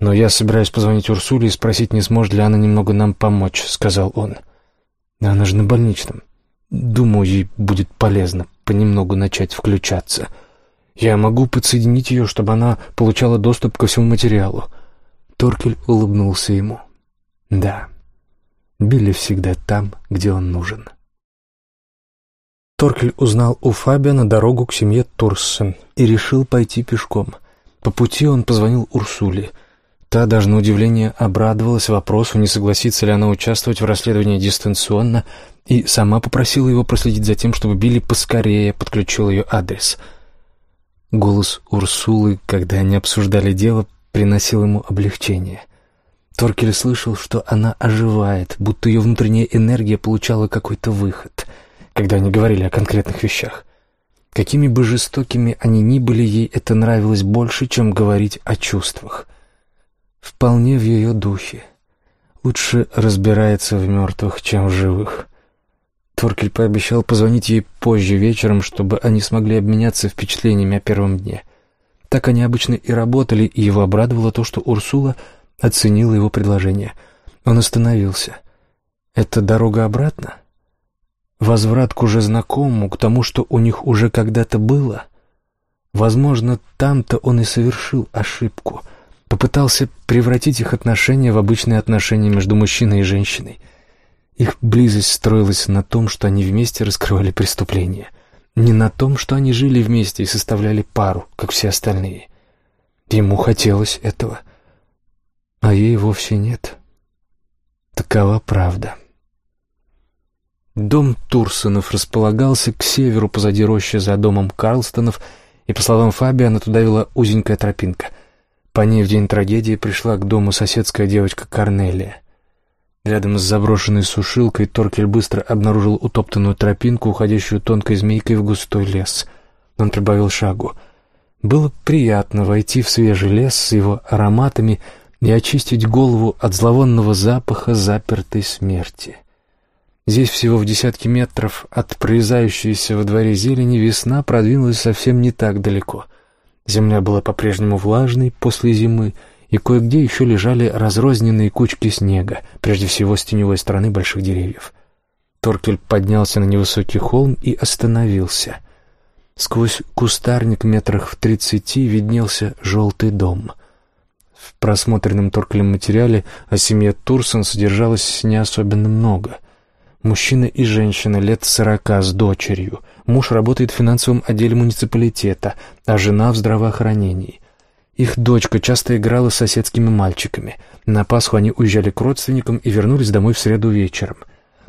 «Но я собираюсь позвонить Урсуле и спросить, не сможет ли она немного нам помочь», — сказал он. «Она же на больничном. Думаю, ей будет полезно понемногу начать включаться. Я могу подсоединить ее, чтобы она получала доступ ко всему материалу». Торкель улыбнулся ему. «Да, Билли всегда там, где он нужен». Торкель узнал у Фабиана дорогу к семье Турсен и решил пойти пешком. По пути он позвонил Урсуле — Та даже на удивление обрадовалась вопросу, не согласится ли она участвовать в расследовании дистанционно, и сама попросила его проследить за тем, чтобы Билли поскорее подключил ее адрес. Голос Урсулы, когда они обсуждали дело, приносил ему облегчение. Торкель слышал, что она оживает, будто ее внутренняя энергия получала какой-то выход, когда они говорили о конкретных вещах. Какими бы жестокими они ни были, ей это нравилось больше, чем говорить о чувствах — вполне в ее духе. Лучше разбирается в мертвых, чем в живых. Торкель пообещал позвонить ей позже вечером, чтобы они смогли обменяться впечатлениями о первом дне. Так они обычно и работали, и его обрадовало то, что Урсула оценила его предложение. Он остановился. «Это дорога обратно? Возврат к уже знакомому, к тому, что у них уже когда-то было? Возможно, там-то он и совершил ошибку» попытался превратить их отношения в обычные отношения между мужчиной и женщиной. Их близость строилась на том, что они вместе раскрывали преступления, не на том, что они жили вместе и составляли пару, как все остальные. Ему хотелось этого, а ей вовсе нет. Такова правда. Дом Турсонов располагался к северу позади рощи за домом Карлстонов — и, по словам Фабиана, туда вела узенькая тропинка. По ней в день трагедии пришла к дому соседская девочка Корнелия. Рядом с заброшенной сушилкой Торкель быстро обнаружил утоптанную тропинку, уходящую тонкой змейкой в густой лес. Он прибавил шагу. Было приятно войти в свежий лес с его ароматами и очистить голову от зловонного запаха запертой смерти. Здесь всего в десятки метров от прорезающейся во дворе зелени весна продвинулась совсем не так далеко. Земля была по-прежнему влажной после зимы, и кое-где еще лежали разрозненные кучки снега, прежде всего с теневой стороны больших деревьев. Торкель поднялся на невысокий холм и остановился. Сквозь кустарник метрах в тридцати виднелся желтый дом. Просмотренном Торкелем материале о семье Турсон содержалось не особенно много — Мужчина и женщина лет сорока с дочерью. Муж работает в финансовом отделе муниципалитета, а жена в здравоохранении. Их дочка часто играла с соседскими мальчиками. На Пасху они уезжали к родственникам и вернулись домой в среду вечером.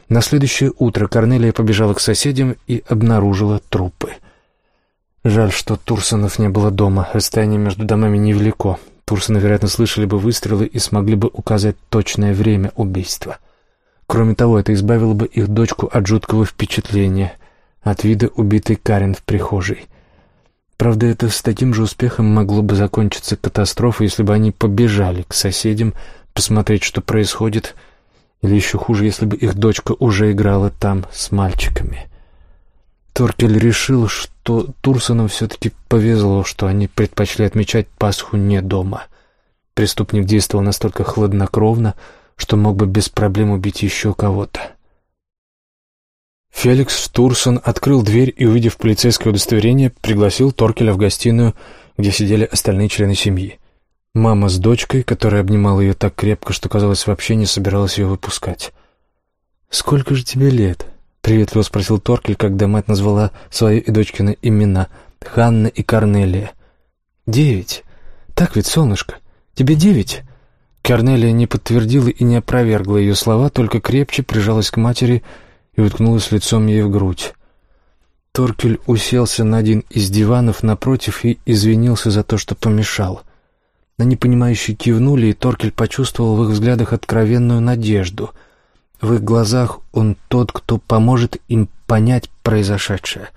На следующее утро Корнелия побежала к соседям и обнаружила трупы. Жаль, что Турсонов не было дома. Расстояние между домами невелико. Турсоны, вероятно, слышали бы выстрелы и смогли бы указать точное время убийства. — Кроме того, это избавило бы их дочку от жуткого впечатления, от вида убитой Карен в прихожей. Правда, это с таким же успехом могло бы закончиться катастрофой, если бы они побежали к соседям посмотреть, что происходит, или еще хуже, если бы их дочка уже играла там с мальчиками. Торкель решил, что Турсонам все-таки повезло, что они предпочли отмечать Пасху не дома. Преступник действовал настолько хладнокровно, что мог бы без проблем убить еще кого-то. Феликс Турсон открыл дверь и, увидев полицейское удостоверение, пригласил Торкеля в гостиную, где сидели остальные члены семьи. Мама с дочкой, которая обнимала ее так крепко, что, казалось, вообще не собиралась ее выпускать. «Сколько же тебе лет?» — приветливо спросил Торкель, когда мать назвала свои и дочкины имена — Ханна и Корнелия. «Девять. Так ведь, солнышко? Тебе девять?» Корнелия не подтвердила и не опровергла ее слова, только крепче прижалась к матери и уткнулась лицом ей в грудь. Торкель уселся на один из диванов напротив и извинился за то, что помешал. На непонимающие кивнули, и Торкель почувствовал в их взглядах откровенную надежду. В их глазах он тот, кто поможет им понять произошедшее.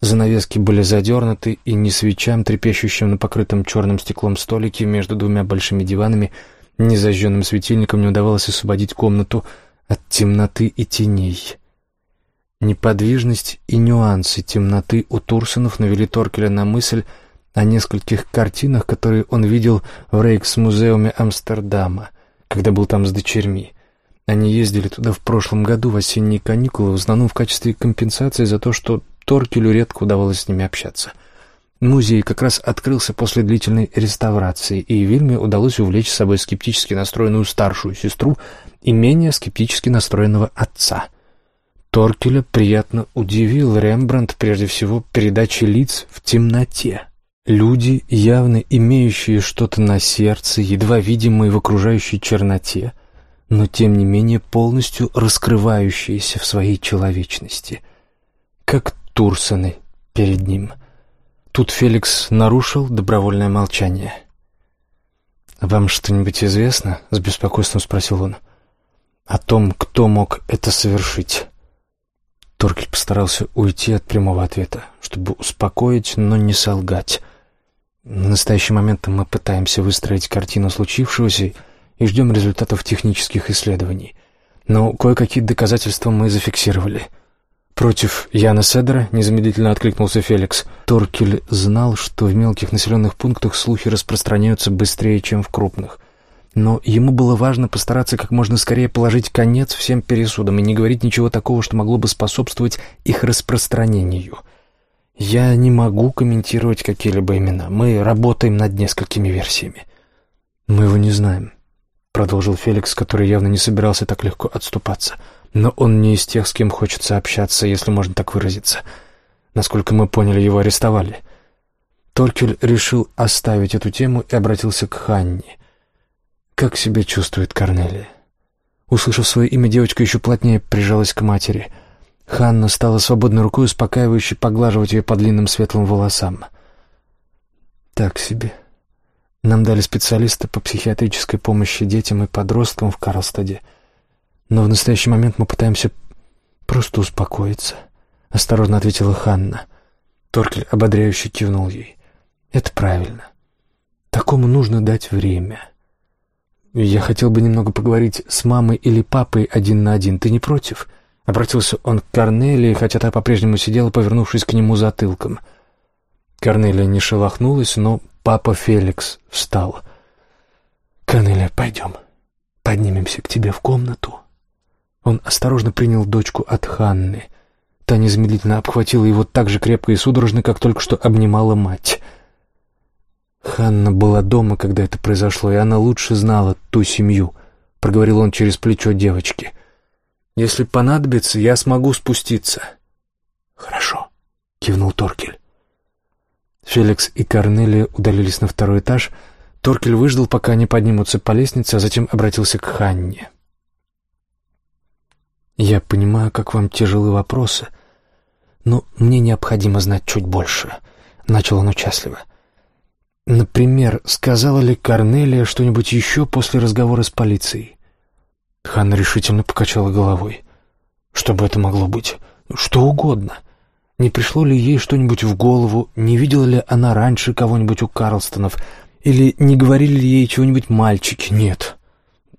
Занавески были задернуты, и ни свечам, трепещущим на покрытом черным стеклом столике между двумя большими диванами, Незажженным светильником не удавалось освободить комнату от темноты и теней. Неподвижность и нюансы темноты у Турсонов навели Торкеля на мысль о нескольких картинах, которые он видел в Рейкс-музеуме Амстердама, когда был там с дочерьми. Они ездили туда в прошлом году в осенние каникулы, в основном в качестве компенсации за то, что Торкелю редко удавалось с ними общаться. Музей как раз открылся после длительной реставрации, и Вильме удалось увлечь с собой скептически настроенную старшую сестру и менее скептически настроенного отца. Торкеля приятно удивил Рембрандт прежде всего передачей лиц в темноте. Люди, явно имеющие что-то на сердце, едва видимые в окружающей черноте, но тем не менее полностью раскрывающиеся в своей человечности, как Турсоны перед ним — Тут Феликс нарушил добровольное молчание. «Вам что-нибудь известно?» — с беспокойством спросил он. «О том, кто мог это совершить». Торкель постарался уйти от прямого ответа, чтобы успокоить, но не солгать. В настоящий момент мы пытаемся выстроить картину случившегося и ждем результатов технических исследований. Но кое-какие доказательства мы зафиксировали — Против Яна Седера незамедлительно откликнулся Феликс. Торкель знал, что в мелких населенных пунктах слухи распространяются быстрее, чем в крупных. Но ему было важно постараться как можно скорее положить конец всем пересудам и не говорить ничего такого, что могло бы способствовать их распространению. «Я не могу комментировать какие-либо имена. Мы работаем над несколькими версиями». «Мы его не знаем», — продолжил Феликс, который явно не собирался так легко отступаться. «Мы но он не из тех, с кем хочется общаться, если можно так выразиться. Насколько мы поняли, его арестовали. Торкель решил оставить эту тему и обратился к Ханне. «Как себя чувствует Корнелия?» Услышав свое имя, девочка еще плотнее прижалась к матери. Ханна стала свободной рукой успокаивающе поглаживать ее по длинным светлым волосам. Так себе. Нам дали специалиста по психиатрической помощи детям и подросткам в Карлстаде. Но в настоящий момент мы пытаемся просто успокоиться. Осторожно ответила Ханна. Торкель ободряюще кивнул ей. Это правильно. Такому нужно дать время. Я хотел бы немного поговорить с мамой или папой один на один. Ты не против? Обратился он к Корнелии, хотя та по-прежнему сидела, повернувшись к нему затылком. Корнелия не шелохнулась, но папа Феликс встал. «Корнелия, пойдем. Поднимемся к тебе в комнату». Он осторожно принял дочку от Ханны. Та незамедлительно обхватила его так же крепко и судорожно, как только что обнимала мать. Ханна была дома, когда это произошло, и она лучше знала ту семью, — проговорил он через плечо девочки. «Если понадобится, я смогу спуститься». «Хорошо», — кивнул Торкель. Феликс и Корнелия удалились на второй этаж. Торкель выждал, пока они поднимутся по лестнице, а затем обратился к Ханне. «Я понимаю, как вам тяжелы вопросы, но мне необходимо знать чуть больше», — начал он участливо. «Например, сказала ли Корнелия что-нибудь еще после разговора с полицией?» Ханна решительно покачала головой. «Что бы это могло быть? Что угодно. Не пришло ли ей что-нибудь в голову, не видела ли она раньше кого-нибудь у Карлстонов, или не говорили ли ей чего-нибудь мальчики? Нет.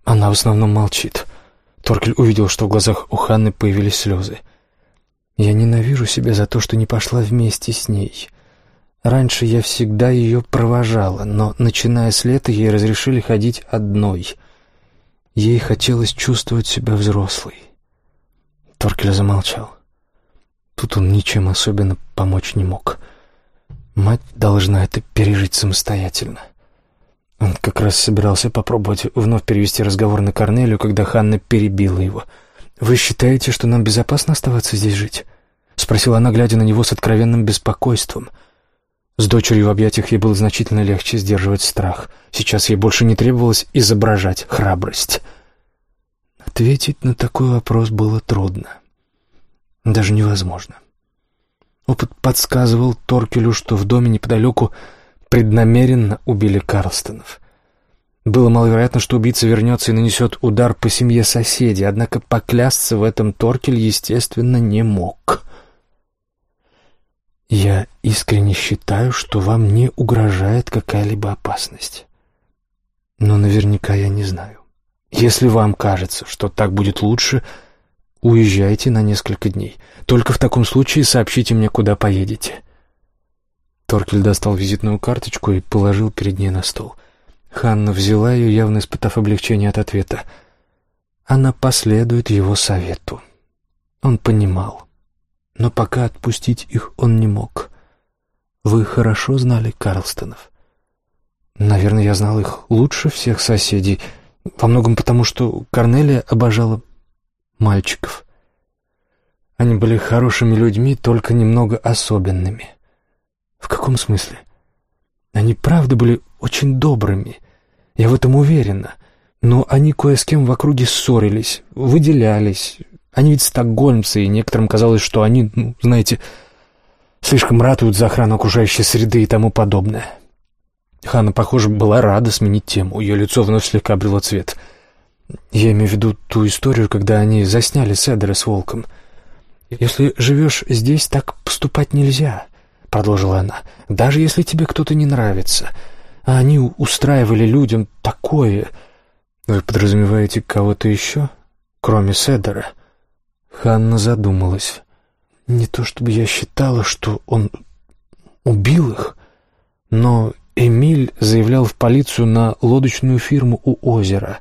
Она в основном молчит». Торкель увидел, что в глазах у Ханны появились слезы. «Я ненавижу себя за то, что не пошла вместе с ней. Раньше я всегда ее провожала, но, начиная с лета, ей разрешили ходить одной. Ей хотелось чувствовать себя взрослой». Торкель замолчал. Тут он ничем особенно помочь не мог. Мать должна это пережить самостоятельно. Он как раз собирался попробовать вновь перевести разговор на Корнелию, когда Ханна перебила его. «Вы считаете, что нам безопасно оставаться здесь жить?» — спросила она, глядя на него с откровенным беспокойством. С дочерью в объятиях ей было значительно легче сдерживать страх. Сейчас ей больше не требовалось изображать храбрость. Ответить на такой вопрос было трудно. Даже невозможно. Опыт подсказывал Торкелю, что в доме неподалеку преднамеренно убили Карлстонов. Было маловероятно, что убийца вернется и нанесет удар по семье соседей, однако поклясться в этом Торкель, естественно, не мог. «Я искренне считаю, что вам не угрожает какая-либо опасность. Но наверняка я не знаю. Если вам кажется, что так будет лучше, уезжайте на несколько дней. Только в таком случае сообщите мне, куда поедете». Торкель достал визитную карточку и положил перед ней на стол. Ханна взяла ее, явно испытав облегчение от ответа. Она последует его совету. Он понимал. Но пока отпустить их он не мог. Вы хорошо знали Карлстонов? Наверное, я знал их лучше всех соседей, во многом потому, что Корнелия обожала мальчиков. Они были хорошими людьми, только немного особенными. В каком смысле? Они правда были очень добрыми. Я в этом уверена. Но они кое с кем в округе ссорились, выделялись. Они ведь стокгольмцы, и некоторым казалось, что они, ну, знаете, слишком ратуют за охрану окружающей среды и тому подобное. Ханна, похоже, была рада сменить тему. Ее лицо вновь слегка обрело цвет. Я имею в виду ту историю, когда они засняли Седера с волком. Если живешь здесь, так поступать нельзя продолжила она, — «даже если тебе кто-то не нравится, а они устраивали людям такое...» «Вы подразумеваете кого-то еще, кроме Седера?» Ханна задумалась. «Не то чтобы я считала, что он убил их, но Эмиль заявлял в полицию на лодочную фирму у озера,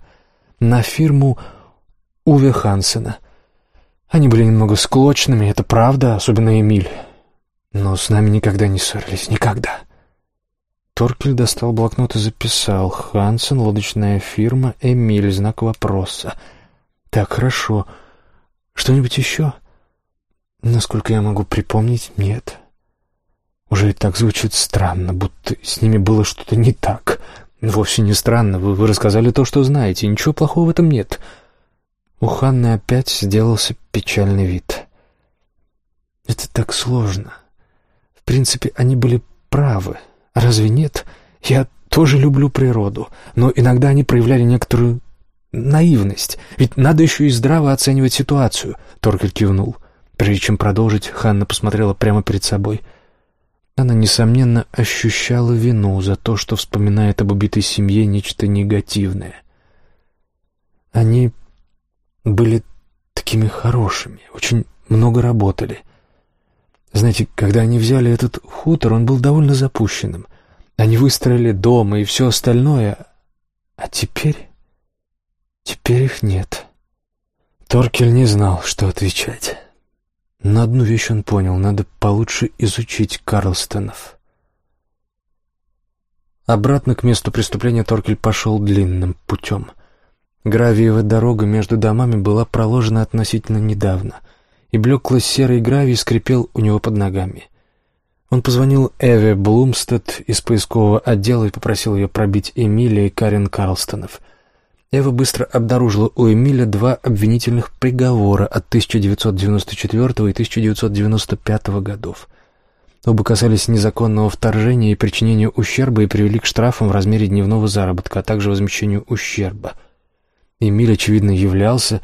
на фирму Уве Хансена. Они были немного склочными, это правда, особенно Эмиль. Но с нами никогда не ссорились, никогда. Торкель достал блокнот и записал. «Хансен, лодочная фирма, Эмиль, знак вопроса». «Так, хорошо. Что-нибудь еще?» «Насколько я могу припомнить, нет». Уже и так звучит странно, будто с ними было что-то не так. Вовсе не странно, вы, вы рассказали то, что знаете, ничего плохого в этом нет. У Ханны опять сделался печальный вид. «Это так сложно. В принципе, они были правы. Разве нет? Я тоже люблю природу, но иногда они проявляли некоторую наивность. Ведь надо еще и здраво оценивать ситуацию. Торкель кивнул. Прежде чем продолжить, Ханна посмотрела прямо перед собой. Она, несомненно, ощущала вину за то, что вспоминает об убитой семье нечто негативное. Они были такими хорошими, очень много работали. Знаете, когда они взяли этот хутор, он был довольно запущенным. Они выстроили дом и все остальное, а теперь... теперь их нет. Торкель не знал, что отвечать. Но одну вещь он понял — надо получше изучить Карлстонов. Обратно к месту преступления Торкель пошел длинным путем — Гравиевая дорога между домами была проложена относительно недавно, и блеклый серый гравий скрипел у него под ногами. Он позвонил Эве Блумстед из поискового отдела и попросил ее пробить Эмилия и Карен Карлстонов. Эва быстро обнаружила у Эмиля два обвинительных приговора от 1994 и 1995 годов. Оба касались незаконного вторжения и причинения ущерба и привели к штрафам в размере дневного заработка, а также возмещению ущерба — Эмиль, очевидно, являлся,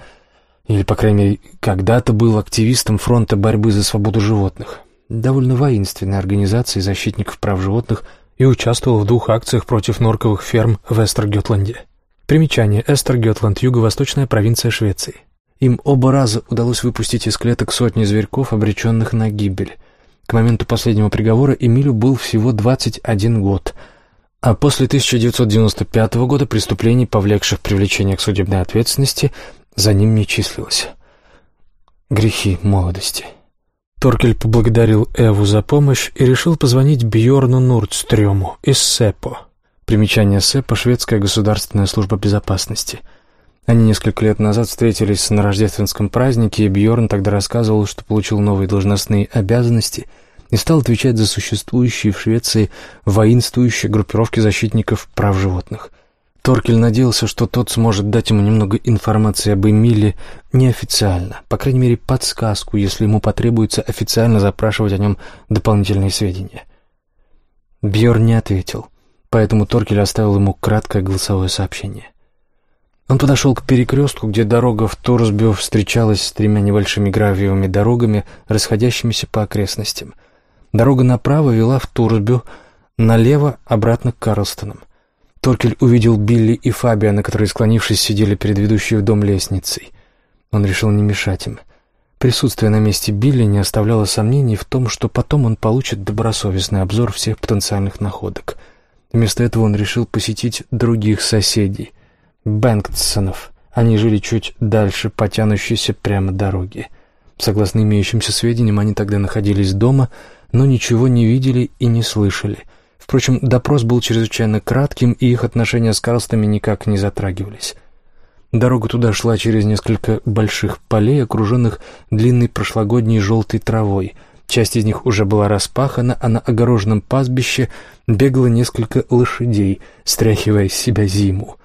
или, по крайней мере, когда-то был активистом фронта борьбы за свободу животных, довольно воинственной организации защитников прав животных и участвовал в двух акциях против норковых ферм в Эстергетланде. Примечание. Эстергетланд – юго-восточная провинция Швеции. Им оба раза удалось выпустить из клеток сотни зверьков, обреченных на гибель. К моменту последнего приговора Эмилю был всего 21 год – а после 1995 года преступлений, повлекших привлечение к судебной ответственности, за ним не числилось. Грехи молодости. Торкель поблагодарил Эву за помощь и решил позвонить Бьорну Нурдстрёму из СЭПО. Примечание СЭПО — Шведская государственная служба безопасности. Они несколько лет назад встретились на рождественском празднике, и Бьорн тогда рассказывал, что получил новые должностные обязанности — и стал отвечать за существующие в Швеции воинствующие группировки защитников прав животных. Торкель надеялся, что тот сможет дать ему немного информации об Эмиле неофициально, по крайней мере, подсказку, если ему потребуется официально запрашивать о нем дополнительные сведения. Бьор не ответил, поэтому Торкель оставил ему краткое голосовое сообщение. Он подошел к перекрестку, где дорога в Торсбю встречалась с тремя небольшими гравиевыми дорогами, расходящимися по окрестностям — Дорога направо вела в Турсбю, налево — обратно к Карлстонам. Торкель увидел Билли и Фабиана, которые, склонившись, сидели перед ведущей в дом лестницей. Он решил не мешать им. Присутствие на месте Билли не оставляло сомнений в том, что потом он получит добросовестный обзор всех потенциальных находок. Вместо этого он решил посетить других соседей — Бэнктсонов. Они жили чуть дальше по тянущейся прямо дороге. Согласно имеющимся сведениям, они тогда находились дома — но ничего не видели и не слышали. Впрочем, допрос был чрезвычайно кратким, и их отношения с Карлстами никак не затрагивались. Дорога туда шла через несколько больших полей, окруженных длинной прошлогодней желтой травой. Часть из них уже была распахана, а на огороженном пастбище бегало несколько лошадей, стряхивая с себя зиму.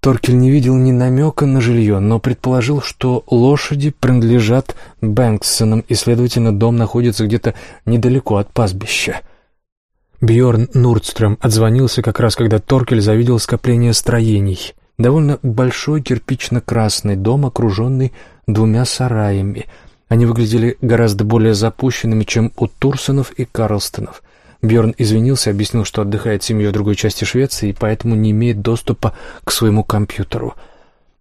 Торкель не видел ни намека на жилье, но предположил, что лошади принадлежат Бэнксонам, и, следовательно, дом находится где-то недалеко от пастбища. Бьорн Нурдстрöm отзвонился как раз, когда Торкель завидел скопление строений. Довольно большой кирпично-красный дом, окруженный двумя сараями. Они выглядели гораздо более запущенными, чем у Турсонов и Карлстонов. Бjörn извинился, объяснил, что отдыхает семьей в другой части Швеции и поэтому не имеет доступа к своему компьютеру.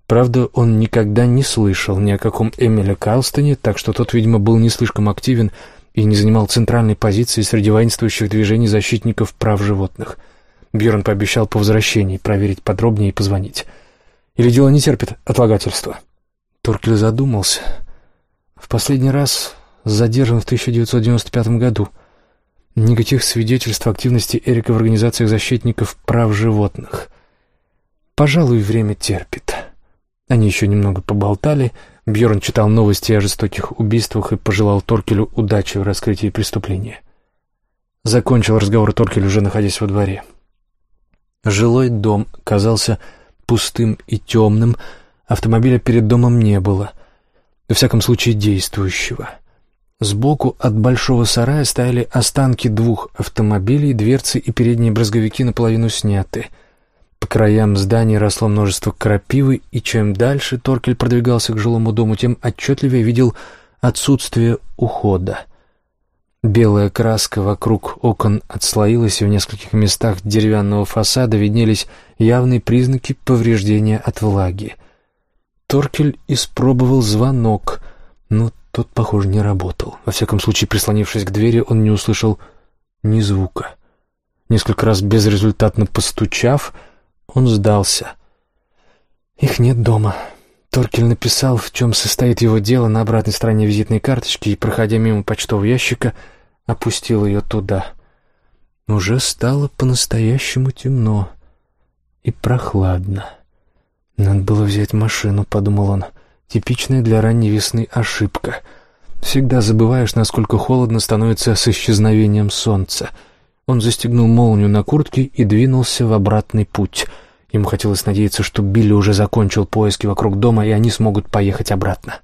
Правда, он никогда не слышал ни о каком Эмиле Карлстоне, так что тот, видимо, был не слишком активен и не занимал центральной позиции среди воинствующих движений защитников прав животных. Бьерн пообещал по возвращении проверить подробнее и позвонить. Или дело не терпит отлагательства? Торкель задумался. В последний раз задержан в 1995 году — Никаких свидетельств активности Эрика в организациях защитников прав животных. Пожалуй, время терпит. Они еще немного поболтали. Бьорн читал новости о жестоких убийствах и пожелал Торкелю удачи в раскрытии преступления. Закончил разговор Торкель, уже находясь во дворе. Жилой дом казался пустым и темным, автомобиля перед домом не было, во всяком случае действующего — Сбоку от большого сарая стояли останки двух автомобилей, дверцы и передние брызговики наполовину сняты. По краям зданий росло множество крапивы, и чем дальше Торкель продвигался к жилому дому, тем отчетливее видел отсутствие ухода. Белая краска вокруг окон отслоилась, и в нескольких местах деревянного фасада виднелись явные признаки повреждения от влаги. Торкель испробовал звонок, но тот, похоже, не работал. Во всяком случае, прислонившись к двери, он не услышал ни звука. Несколько раз безрезультатно постучав, он сдался. Их нет дома. Торкель написал, в чем состоит его дело на обратной стороне визитной карточки и, проходя мимо почтового ящика, опустил ее туда. Уже стало по-настоящему темно и прохладно. «Надо было взять машину», — подумал он. «Типичная для ранней весны ошибка. Всегда забываешь, насколько холодно становится с исчезновением солнца». Он застегнул молнию на куртке и двинулся в обратный путь. Ему хотелось надеяться, что Билли уже закончил поиски вокруг дома, и они смогут поехать обратно.